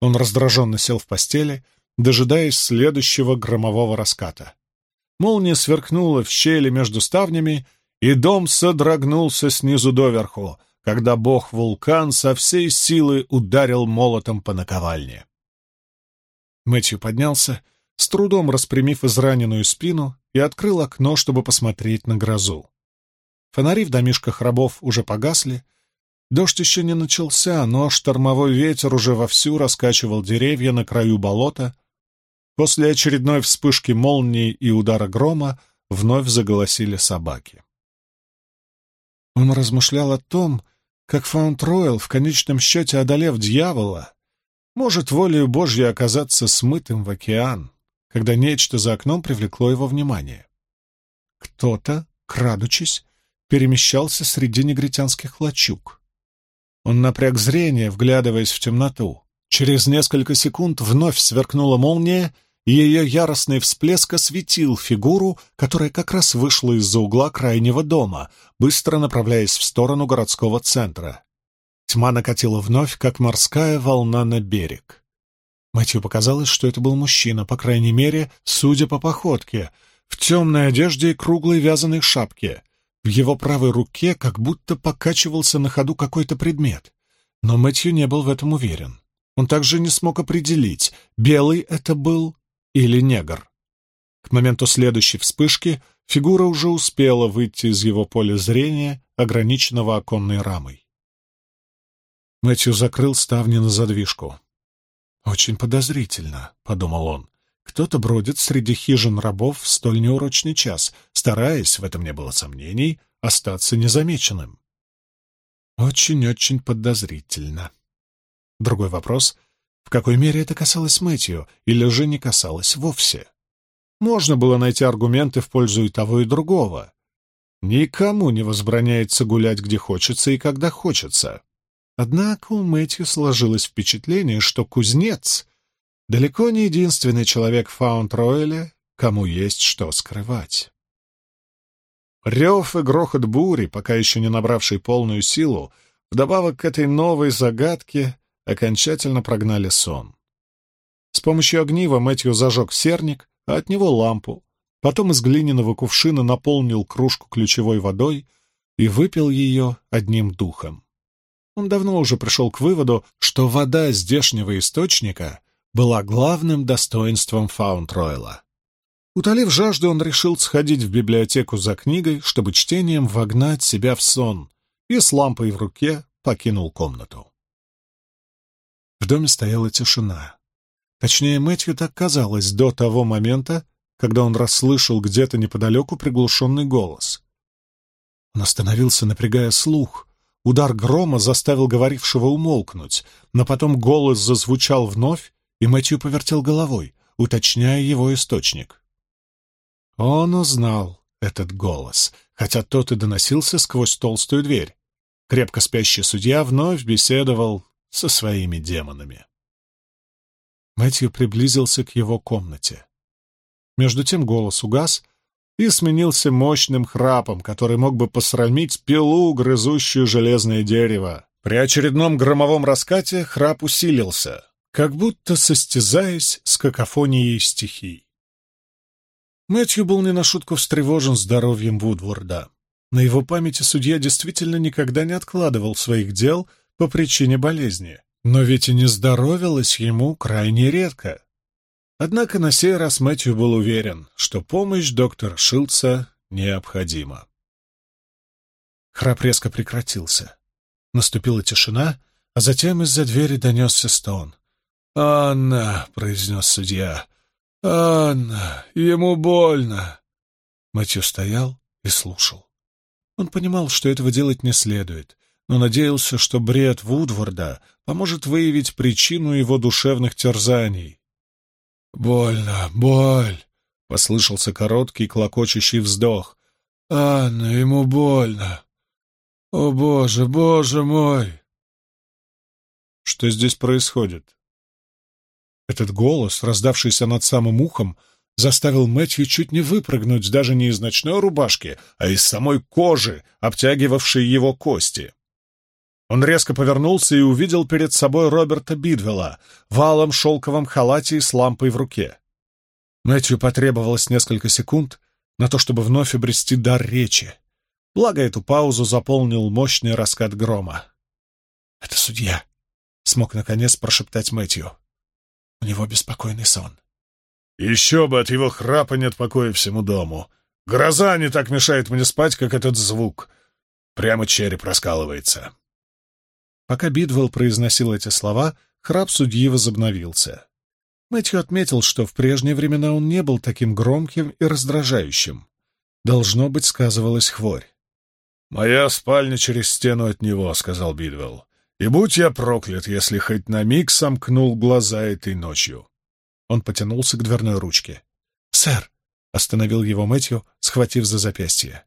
Он раздраженно сел в постели, дожидаясь следующего громового раската. Молния сверкнула в щели между ставнями, и дом содрогнулся снизу доверху, когда бог-вулкан со всей силы ударил молотом по наковальне. Мэтью поднялся, с трудом распрямив израненную спину, и открыл окно, чтобы посмотреть на грозу. Фонари в домишках рабов уже погасли, дождь еще не начался, но штормовой ветер уже вовсю раскачивал деревья на краю болота, После очередной вспышки молнии и удара грома вновь заголосили собаки. Он размышлял о том, как Фаунд-Ройл, в конечном счете одолев дьявола, может волею Божьей оказаться смытым в океан, когда нечто за окном привлекло его внимание. Кто-то, крадучись, перемещался среди негритянских лачуг. Он напряг зрение, вглядываясь в темноту. Через несколько секунд вновь сверкнула молния, и ее яростный всплеск осветил фигуру, которая как раз вышла из-за угла крайнего дома, быстро направляясь в сторону городского центра. Тьма накатила вновь, как морская волна на берег. Мэтью показалось, что это был мужчина, по крайней мере, судя по походке, в темной одежде и круглой вязаной шапке. В его правой руке как будто покачивался на ходу какой-то предмет. Но Мэтью не был в этом уверен. Он также не смог определить, белый это был или негр. К моменту следующей вспышки фигура уже успела выйти из его поля зрения, ограниченного оконной рамой. Мэтью закрыл ставни на задвижку. «Очень подозрительно», — подумал он. «Кто-то бродит среди хижин рабов в столь неурочный час, стараясь, в этом не было сомнений, остаться незамеченным». «Очень-очень подозрительно». Другой вопрос в какой мере это касалось Мэтью, или же не касалось вовсе? Можно было найти аргументы в пользу и того, и другого. Никому не возбраняется гулять где хочется и когда хочется. Однако у Мэтью сложилось впечатление, что кузнец далеко не единственный человек в Фаунд-Ройле, кому есть что скрывать. Рев и грохот бури, пока еще не набравший полную силу, вдобавок к этой новой загадке, окончательно прогнали сон. С помощью огнива Мэтью зажег серник, а от него лампу, потом из глиняного кувшина наполнил кружку ключевой водой и выпил ее одним духом. Он давно уже пришел к выводу, что вода здешнего источника была главным достоинством Фаунд-Ройла. Утолив жажду, он решил сходить в библиотеку за книгой, чтобы чтением вогнать себя в сон, и с лампой в руке покинул комнату. В доме стояла тишина. Точнее, Мэтью так казалось до того момента, когда он расслышал где-то неподалеку приглушенный голос. Он остановился, напрягая слух. Удар грома заставил говорившего умолкнуть, но потом голос зазвучал вновь, и Мэтью повертел головой, уточняя его источник. Он узнал этот голос, хотя тот и доносился сквозь толстую дверь. Крепко спящий судья вновь беседовал со своими демонами. Мэтью приблизился к его комнате. Между тем голос угас и сменился мощным храпом, который мог бы посрамить пилу, грызущую железное дерево. При очередном громовом раскате храп усилился, как будто состязаясь с какофонией стихий. Мэтью был не на шутку встревожен здоровьем Вудворда. На его памяти судья действительно никогда не откладывал своих дел по причине болезни. Но ведь и не здоровилось ему крайне редко. Однако на сей раз Мэтью был уверен, что помощь доктора Шилдса необходима. Храп резко прекратился. Наступила тишина, а затем из-за двери донесся стон. «Анна!» — произнес судья. «Анна! Ему больно!» Мэтью стоял и слушал. Он понимал, что этого делать не следует, но надеялся, что бред Вудворда поможет выявить причину его душевных терзаний. «Больно, боль!» — послышался короткий клокочущий вздох. «Анна, ему больно! О, Боже, Боже мой!» Что здесь происходит? Этот голос, раздавшийся над самым ухом, заставил Мэтью чуть не выпрыгнуть даже не из ночной рубашки, а из самой кожи, обтягивавшей его кости. Он резко повернулся и увидел перед собой Роберта Бидвелла в алом шелковом халате и с лампой в руке. Мэтью потребовалось несколько секунд на то, чтобы вновь обрести дар речи. Благо эту паузу заполнил мощный раскат грома. «Это судья», — смог наконец прошептать Мэтью. «У него беспокойный сон». «Еще бы от его храпа нет покоя всему дому. Гроза не так мешает мне спать, как этот звук. Прямо череп раскалывается». Пока Бидвелл произносил эти слова, храп судьи возобновился. Мэтью отметил, что в прежние времена он не был таким громким и раздражающим. Должно быть, сказывалась хворь. «Моя спальня через стену от него», — сказал Бидвелл. «И будь я проклят, если хоть на миг сомкнул глаза этой ночью». Он потянулся к дверной ручке. «Сэр!» — остановил его Мэтью, схватив за запястье.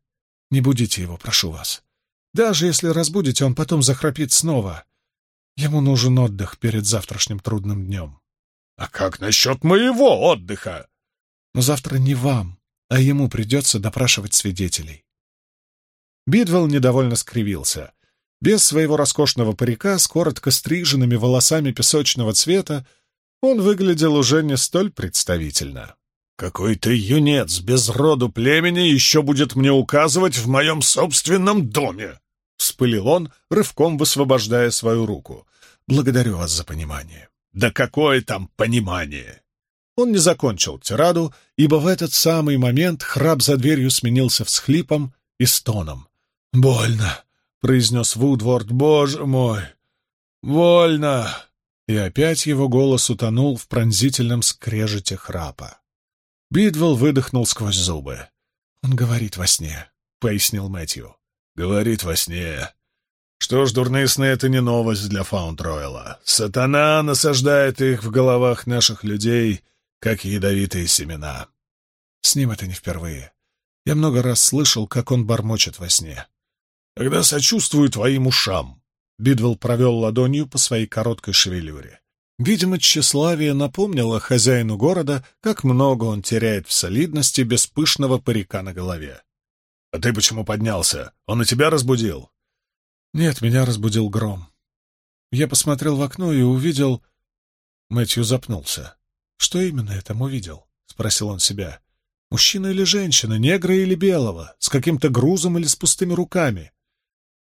«Не будите его, прошу вас. Даже если разбудите, он потом захрапит снова. Ему нужен отдых перед завтрашним трудным днем. — А как насчет моего отдыха? — Но завтра не вам, а ему придется допрашивать свидетелей. Бидвелл недовольно скривился. Без своего роскошного парика с коротко стриженными волосами песочного цвета он выглядел уже не столь представительно. «Какой-то юнец без роду племени еще будет мне указывать в моем собственном доме!» — вспылил он, рывком высвобождая свою руку. «Благодарю вас за понимание». «Да какое там понимание!» Он не закончил тираду, ибо в этот самый момент храп за дверью сменился всхлипом и стоном. «Больно!» — произнес Вудворд. «Боже мой! Больно!» И опять его голос утонул в пронзительном скрежете храпа. Бидвелл выдохнул сквозь зубы. «Он говорит во сне», — пояснил Мэтью. Говорит во сне. Что ж, дурные сны — это не новость для Фаунд-Ройла. Сатана насаждает их в головах наших людей, как ядовитые семена. С ним это не впервые. Я много раз слышал, как он бормочет во сне. Когда сочувствую твоим ушам. Бидвелл провел ладонью по своей короткой шевелюре. Видимо, тщеславие напомнило хозяину города, как много он теряет в солидности без пышного парика на голове. «А ты почему поднялся? Он и тебя разбудил?» «Нет, меня разбудил гром. Я посмотрел в окно и увидел...» Мэтью запнулся. «Что именно я там увидел?» — спросил он себя. «Мужчина или женщина, негра или белого, с каким-то грузом или с пустыми руками?»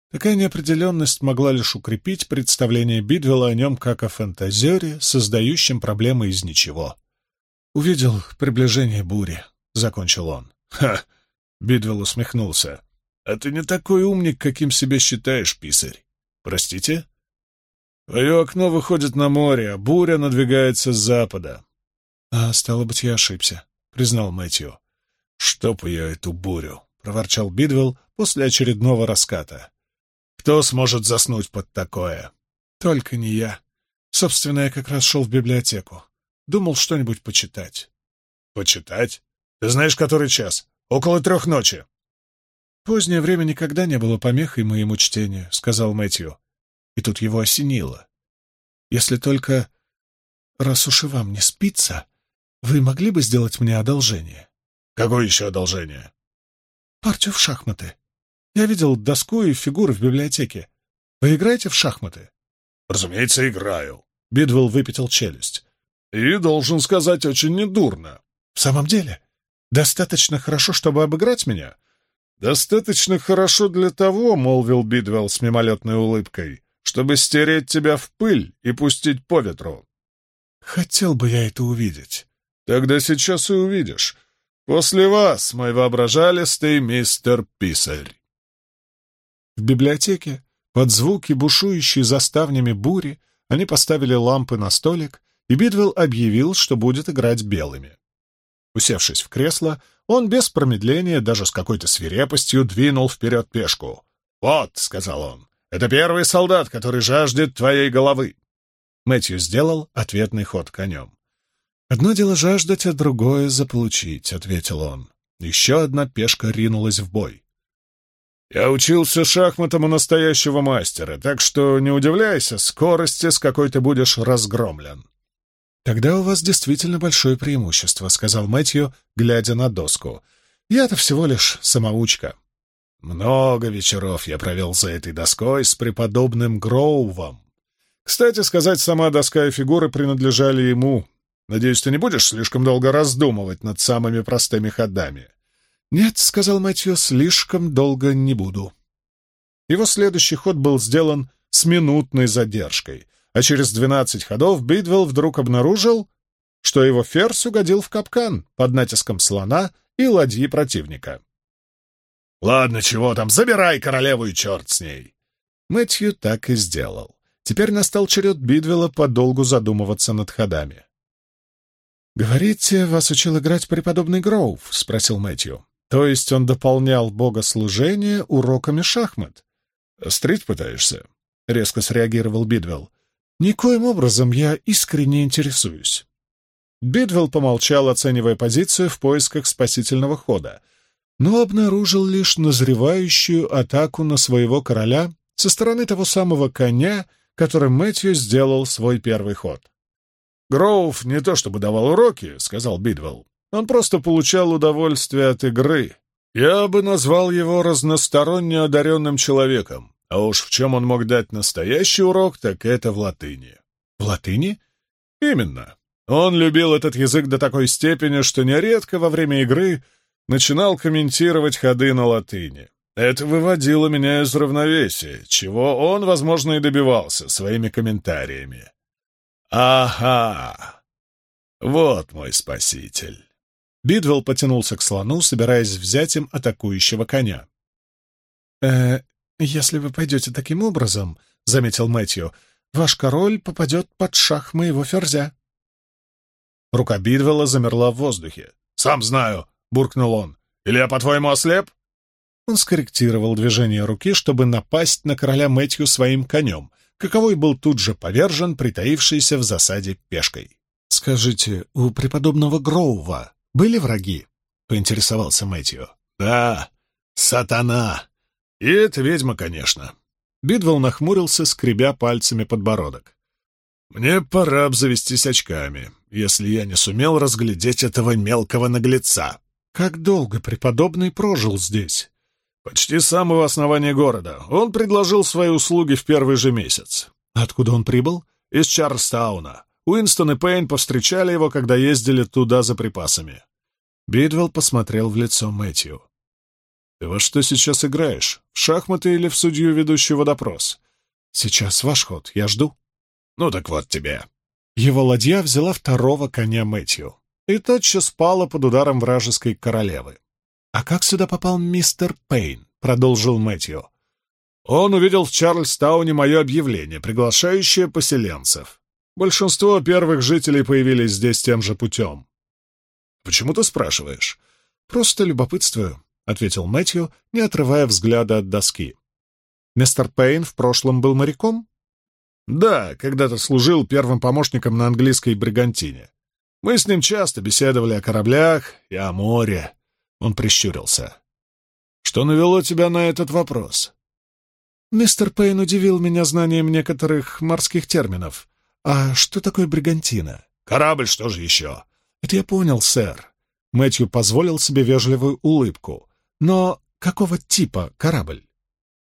Такая неопределенность могла лишь укрепить представление Бидвелла о нем как о фантазере, создающем проблемы из ничего. «Увидел приближение бури», — закончил он. «Ха! Бидвелл усмехнулся. «А ты не такой умник, каким себя считаешь, писарь. Простите?» «Твое окно выходит на море, а буря надвигается с запада». «А, стало быть, я ошибся», — признал Мэтью. «Чтоб я эту бурю!» — проворчал Бидвелл после очередного раската. «Кто сможет заснуть под такое?» «Только не я. Собственно, я как раз шел в библиотеку. Думал что-нибудь почитать». «Почитать? Ты знаешь, который час? Около трех ночи. «Позднее время никогда не было помехой моему чтению», — сказал Мэтью. И тут его осенило. «Если только, раз уж и вам не спится, вы могли бы сделать мне одолжение?» «Какое еще одолжение?» «Партию в шахматы. Я видел доску и фигуры в библиотеке. Вы играете в шахматы?» «Разумеется, играю». Бидвелл выпятил челюсть. «И, должен сказать, очень недурно». «В самом деле? Достаточно хорошо, чтобы обыграть меня?» «Достаточно хорошо для того, — молвил Бидвелл с мимолетной улыбкой, — чтобы стереть тебя в пыль и пустить по ветру». «Хотел бы я это увидеть». «Тогда сейчас и увидишь. После вас, мой воображалистый мистер Писарь». В библиотеке, под звуки бушующей за ставнями бури, они поставили лампы на столик, и Бидвелл объявил, что будет играть белыми. Усевшись в кресло, он без промедления, даже с какой-то свирепостью, двинул вперед пешку. «Вот», — сказал он, — «это первый солдат, который жаждет твоей головы». Мэтью сделал ответный ход конем. «Одно дело жаждать, а другое — заполучить», — ответил он. Еще одна пешка ринулась в бой. «Я учился шахматам у настоящего мастера, так что не удивляйся скорости, с какой ты будешь разгромлен». «Тогда у вас действительно большое преимущество», — сказал Мэтью, глядя на доску. «Я-то всего лишь самоучка». «Много вечеров я провел за этой доской с преподобным Гроувом. Кстати сказать, сама доска и фигуры принадлежали ему. Надеюсь, ты не будешь слишком долго раздумывать над самыми простыми ходами». «Нет», — сказал Мэтью, — «слишком долго не буду». Его следующий ход был сделан с минутной задержкой — а через двенадцать ходов Бидвелл вдруг обнаружил, что его ферзь угодил в капкан под натиском слона и ладьи противника. «Ладно, чего там, забирай королеву и черт с ней!» Мэтью так и сделал. Теперь настал черед Бидвелла подолгу задумываться над ходами. «Говорите, вас учил играть преподобный Гроув?» — спросил Мэтью. «То есть он дополнял богослужение уроками шахмат?» «Стрить пытаешься?» — резко среагировал Бидвелл. Никоим образом я искренне интересуюсь. Бидвелл помолчал, оценивая позицию в поисках спасительного хода, но обнаружил лишь назревающую атаку на своего короля со стороны того самого коня, которым Мэтью сделал свой первый ход. «Гроув не то чтобы давал уроки», — сказал Бидвелл. «Он просто получал удовольствие от игры. Я бы назвал его разносторонне одаренным человеком. А уж в чем он мог дать настоящий урок, так это в латыни. В латыни? Именно. Он любил этот язык до такой степени, что нередко во время игры начинал комментировать ходы на латыни. Это выводило меня из равновесия, чего он, возможно, и добивался своими комментариями. «Ага! Вот мой спаситель!» Бидвелл потянулся к слону, собираясь взять им атакующего коня. «Э, «Если вы пойдете таким образом, — заметил Мэтью, — ваш король попадет под шах моего ферзя». Рука Бидвелла замерла в воздухе. «Сам знаю», — буркнул он. «Или я, по-твоему, ослеп?» Он скорректировал движение руки, чтобы напасть на короля Мэтью своим конем, каковой был тут же повержен, притаившийся в засаде пешкой. «Скажите, у преподобного Гроува были враги?» — поинтересовался Мэтью. «Да, сатана!» И это ведьма, конечно. Бидвелл нахмурился, скребя пальцами подбородок. «Мне пора обзавестись очками, если я не сумел разглядеть этого мелкого наглеца». «Как долго преподобный прожил здесь?» «Почти с самого основания города. Он предложил свои услуги в первый же месяц». «Откуда он прибыл?» «Из Чарльстауна. Уинстон и Пейн повстречали его, когда ездили туда за припасами». Бидвелл посмотрел в лицо Мэтью. «Ты во что сейчас играешь? В шахматы или в судью, ведущего допрос?» «Сейчас ваш ход, я жду». «Ну так вот тебе». Его ладья взяла второго коня Мэтью и тотчас пала под ударом вражеской королевы. «А как сюда попал мистер Пейн?» — продолжил Мэтью. «Он увидел в Чарльстауне мое объявление, приглашающее поселенцев. Большинство первых жителей появились здесь тем же путем». «Почему ты спрашиваешь?» «Просто любопытствую. — ответил Мэтью, не отрывая взгляда от доски. «Мистер Пейн в прошлом был моряком?» «Да, когда-то служил первым помощником на английской бригантине. Мы с ним часто беседовали о кораблях и о море». Он прищурился. Что навело тебя на этот вопрос?» «Мистер Пейн удивил меня знанием некоторых морских терминов. А что такое бригантина?» «Корабль, что же еще?» «Это я понял, сэр». Мэтью позволил себе вежливую улыбку. «Но какого типа корабль?»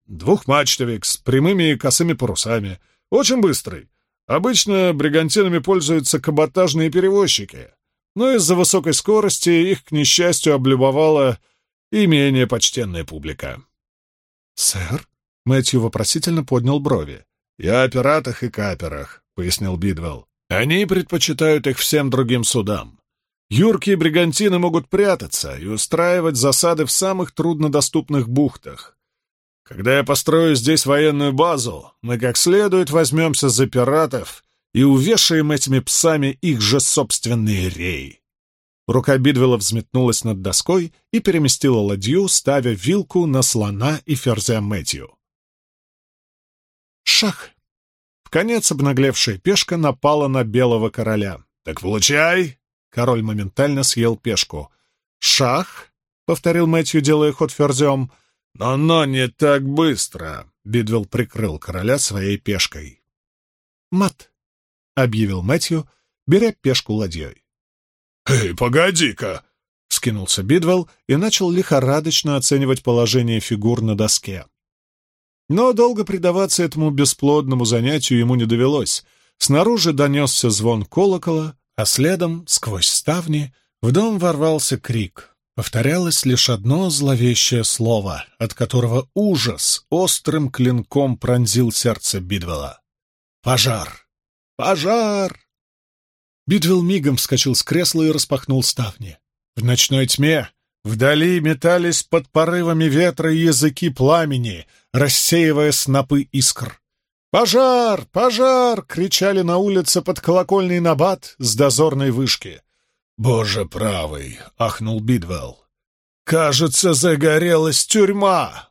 «Двухмачтовик с прямыми и косыми парусами. Очень быстрый. Обычно бригантинами пользуются каботажные перевозчики, но из-за высокой скорости их, к несчастью, облюбовала и менее почтенная публика». «Сэр?» — Мэтью вопросительно поднял брови. «Я о пиратах и каперах», — пояснил Бидвелл. «Они предпочитают их всем другим судам. Юркие бригантины могут прятаться и устраивать засады в самых труднодоступных бухтах. Когда я построю здесь военную базу, мы как следует возьмемся за пиратов и увешаем этими псами их же собственные реи. Рука Бидвелла взметнулась над доской и переместила ладью, ставя вилку на слона и ферзя Мэтью. Шах! В конец обнаглевшая пешка напала на белого короля. «Так получай!» Король моментально съел пешку. «Шах!» — повторил Мэтью, делая ход ферзем. «Но-но не так быстро!» — Бидвелл прикрыл короля своей пешкой. «Мат!» — объявил Мэтью, беря пешку ладьей. «Эй, погоди-ка!» — скинулся Бидвелл и начал лихорадочно оценивать положение фигур на доске. Но долго предаваться этому бесплодному занятию ему не довелось. Снаружи донесся звон колокола, а следом, сквозь ставни, в дом ворвался крик. Повторялось лишь одно зловещее слово, от которого ужас острым клинком пронзил сердце Бидвелла. «Пожар! Пожар!» Бидвелл мигом вскочил с кресла и распахнул ставни. В ночной тьме вдали метались под порывами ветра языки пламени, рассеивая снопы искр. «Пожар! Пожар!» — кричали на улице под колокольный набат с дозорной вышки. «Боже правый!» — ахнул Бидвелл. «Кажется, загорелась тюрьма!»